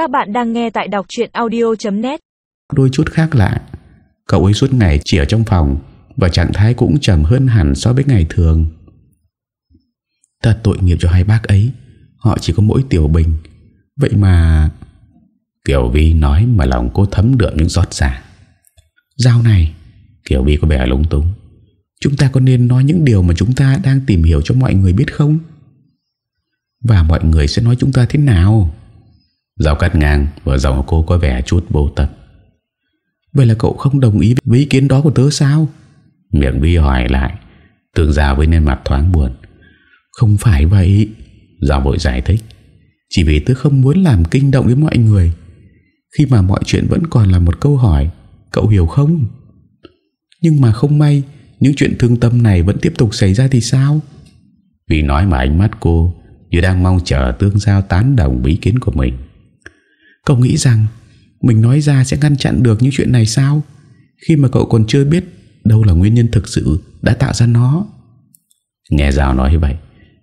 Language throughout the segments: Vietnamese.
Các bạn đang nghe tại đọc chuyện audio.net Đôi chút khác lạ, Cậu ấy suốt ngày chỉ ở trong phòng Và trạng thái cũng trầm hơn hẳn so với ngày thường. Thật tội nghiệp cho hai bác ấy, Họ chỉ có mỗi tiểu bình. Vậy mà, Kiều Vi nói mà lòng cô thấm đượm những giọt giả Giao này, Kiều Vi có vẻ lung túng. Chúng ta có nên nói những điều mà chúng ta đang tìm hiểu cho mọi người biết không? Và mọi người sẽ nói chúng ta thế nào? Giao cắt ngang Và giọng cô có vẻ chút vô tập Vậy là cậu không đồng ý với ý kiến đó của tớ sao? Miệng Vi hỏi lại Tương giao với nên mặt thoáng buồn Không phải vậy Giao vội giải thích Chỉ vì tớ không muốn làm kinh động đến mọi người Khi mà mọi chuyện vẫn còn là một câu hỏi Cậu hiểu không? Nhưng mà không may Những chuyện thương tâm này vẫn tiếp tục xảy ra thì sao? Vì nói mà ánh mắt cô Như đang mong chờ tương giao tán đồng ý kiến của mình Cậu nghĩ rằng Mình nói ra sẽ ngăn chặn được những chuyện này sao? Khi mà cậu còn chưa biết Đâu là nguyên nhân thực sự đã tạo ra nó. Nghe Giao nói như vậy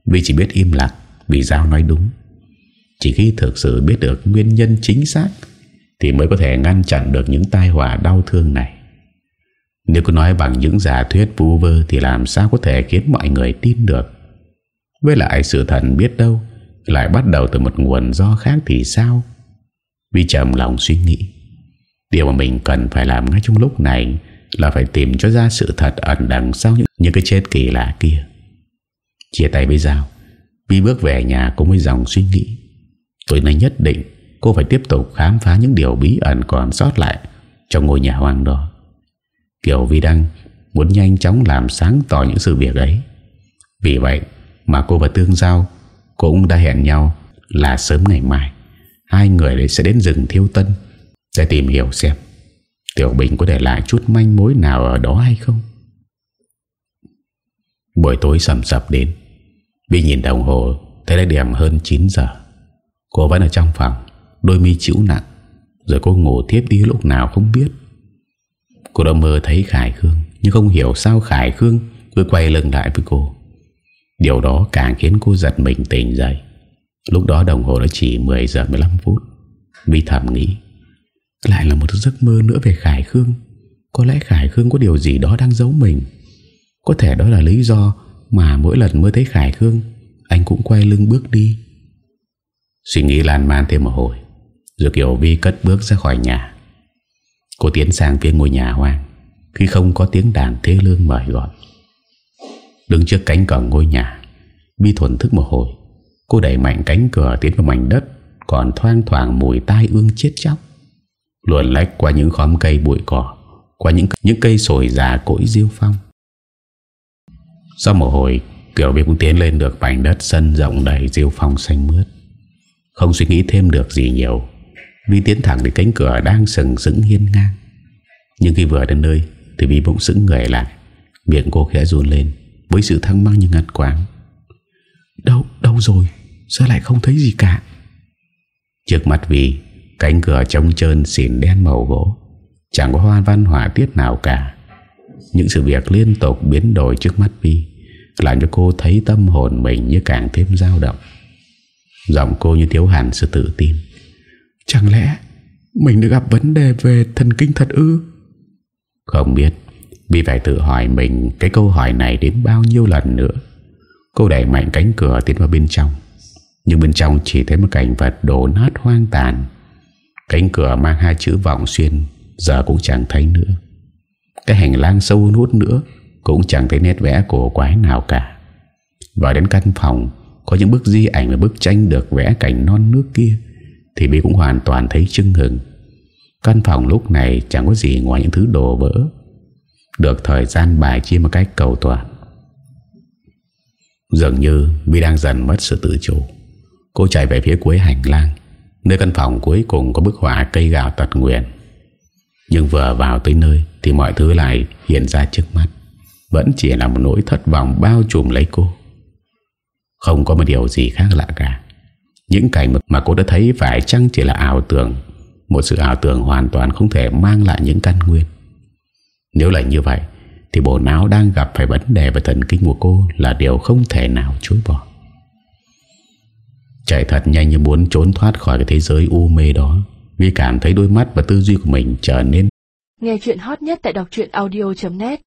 Vì chỉ biết im lặng Vì Giao nói đúng. Chỉ khi thực sự biết được nguyên nhân chính xác Thì mới có thể ngăn chặn được những tai họa đau thương này. Nếu cứ nói bằng những giả thuyết vu vơ Thì làm sao có thể khiến mọi người tin được? Với lại sự thần biết đâu Lại bắt đầu từ một nguồn do khác thì sao? Vi trầm lòng suy nghĩ. Điều mà mình cần phải làm ngay trong lúc này Là phải tìm cho ra sự thật ẩn đằng sau những, những cái chết kỳ lạ kia. Chia tay với Giao Vi bước về nhà cùng với dòng suy nghĩ. Tôi nói nhất định Cô phải tiếp tục khám phá những điều bí ẩn còn sót lại Trong ngôi nhà hoang đó. Kiểu Vi Đăng Muốn nhanh chóng làm sáng tỏ những sự việc ấy. Vì vậy mà cô và Tương Giao Cũng đã hẹn nhau là sớm ngày mai. Hai người sẽ đến rừng Thiêu Tân Để tìm hiểu xem Tiểu Bình có để lại chút manh mối nào ở đó hay không. Buổi tối sầm sập đến Bị nhìn đồng hồ, Thấy đã điểm hơn 9 giờ. Cô vẫn ở trong phòng, Đôi mi chịu nặng, Rồi cô ngủ tiếp đi lúc nào không biết. Cô đã mơ thấy Khải Khương, Nhưng không hiểu sao Khải Khương Cứ quay lưng lại với cô. Điều đó càng khiến cô giật mình tỉnh dậy. Lúc đó đồng hồ đã chỉ 10 giờ 15 phút. Vi thầm nghĩ, Lại là một giấc mơ nữa về Khải Khương. Có lẽ Khải Khương có điều gì đó đang giấu mình. Có thể đó là lý do Mà mỗi lần mới thấy Khải Khương, Anh cũng quay lưng bước đi. Suy nghĩ lan man thêm một hồi, Rồi Kiều Vi cất bước ra khỏi nhà. Cô tiến sang phía ngôi nhà hoang, Khi không có tiếng đàn thế lương mời gọi. Đứng trước cánh cổng ngôi nhà, Vi thuần thức một hồi. Cô đẩy mạnh cánh cửa tiến vào mảnh đất Còn thoang thoảng mùi tai ương chết chóc. Luồn lách qua những khóm cây bụi cỏ Qua những những cây sồi già cỗi diêu phong. Sau một hồi Kiều Vi cũng tiến lên được mảnh đất sân rộng đầy diêu phong xanh mướt. Không suy nghĩ thêm được gì nhiều Vi tiến thẳng đến cánh cửa đang sừng sững hiên ngang. Nhưng khi vừa đến nơi Thì Vi bỗng sững người lại Miệng cô khẽ run lên Với sự thăng mang như ngặt quáng. Đâu, đâu rồi? Sao lại không thấy gì cả? Trước mặt vì Cánh cửa trông trơn xỉn đen màu gỗ. Chẳng có hoa văn họa tiết nào cả. Những sự việc liên tục biến đổi trước mắt Vi Làm cho cô thấy tâm hồn mình như càng thêm dao động. Giọng cô như thiếu hẳn sự tự tin. Chẳng lẽ Mình đã gặp vấn đề về thần kinh thật ư? Không biết Vi phải tự hỏi mình Cái câu hỏi này đến bao nhiêu lần nữa. Cô đẩy mạnh cánh cửa tiến vào bên trong nhưng bên trong chỉ thấy một cảnh vật đổ nát hoang tàn. Cánh cửa mang hai chữ vọng xuyên, Giờ cũng chẳng thấy nữa. Cái hành lang sâu nút nữa Cũng chẳng thấy nét vẽ cổ quái nào cả. Vào đến căn phòng, Có những bức di ảnh và bức tranh được vẽ cảnh non nước kia, Thì bị cũng hoàn toàn thấy chưng hừng. Căn phòng lúc này chẳng có gì ngoài những thứ đồ vỡ. Được thời gian bài chia một cách cầu toàn. Dường như Vi đang dần mất sự tự chủ. Cô chạy về phía cuối hành lang. Nơi căn phòng cuối cùng có bức họa cây gạo tật nguyện Nhưng vừa vào tới nơi Thì mọi thứ lại hiện ra trước mắt. Vẫn chỉ là một nỗi thất vọng bao trùm lấy cô. Không có một điều gì khác lạ cả. Những cảnh mà cô đã thấy phải chăng chỉ là ảo tưởng? Một sự ảo tưởng hoàn toàn không thể mang lại những căn nguyên. Nếu là như vậy, thì bộ não đang gặp phải vấn đề về thần kinh của cô Là điều không thể nào chối bỏ. Chạy thật nhanh như muốn trốn thoát khỏi cái thế giới u mê đó. Vi cảm thấy đôi mắt và tư duy của mình trở nên Nghe chuyện hot nhất tại đọc audio.net